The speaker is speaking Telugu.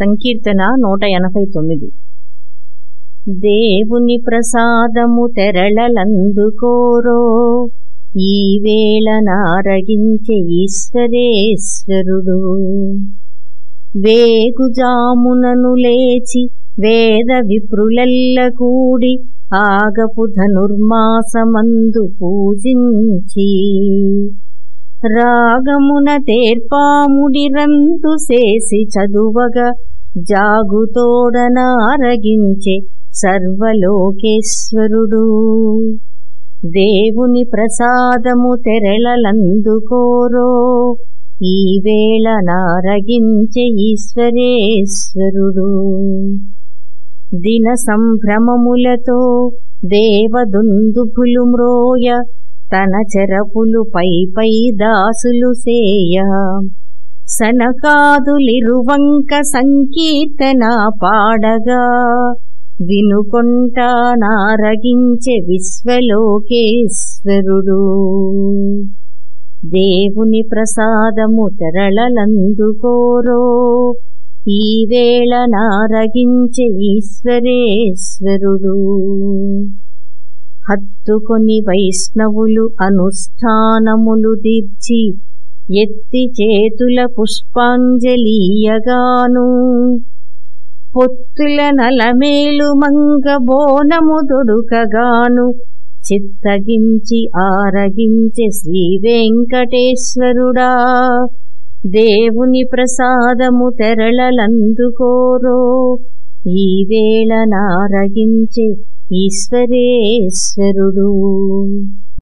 సంకీర్తన నూట ఎనభై తొమ్మిది. దేవుని ప్రసాదము తెరళలందుకోరో ఈ వేళ నారగించే ఈశ్వరేశ్వరుడు. వేగుజామునను లేచి వేద విప్రులెల్ల కూడి ఆగపు ధనుర్మాసమందు పూజించి రాగమున తేర్పాముడి రంతు చేసి చదువగా జాగుతోడనారగించే సర్వలోకేశ్వరుడు. దేవుని ప్రసాదము తెరళలందుకోరో ఈ వేళ నారగించే ఈశ్వరేశ్వరుడు. దిన సంభ్రమములతో దేవదుందుభులు మ్రోయ తన చెరపులు పై పై దాసులు సేయ. సనకాదులిరువంక సంకీర్తన పాడగా. వినుకొంట నారగించే విశ్వలోకేశ్వరుడు. దేవుని ప్రసాదము తెరళలందుకోరో ఈవేళ నారగించే ఈశ్వరేశ్వరుడు. హత్తుకొని వైష్ణవులు అనుష్ఠానములు తీర్చి ఎత్తి చేతుల పుష్పాంజలీయగాను. పొత్తుల నలమేలు మంగ బోనము దొడుకగాను. చిత్తగించి ఆరగించే శ్రీ వెంకటేశ్వరుడా. దేవుని ప్రసాదము తెరళలందుకోరో ఈ వేళ నారగించే ఈశ్వరేశ్వరుడు.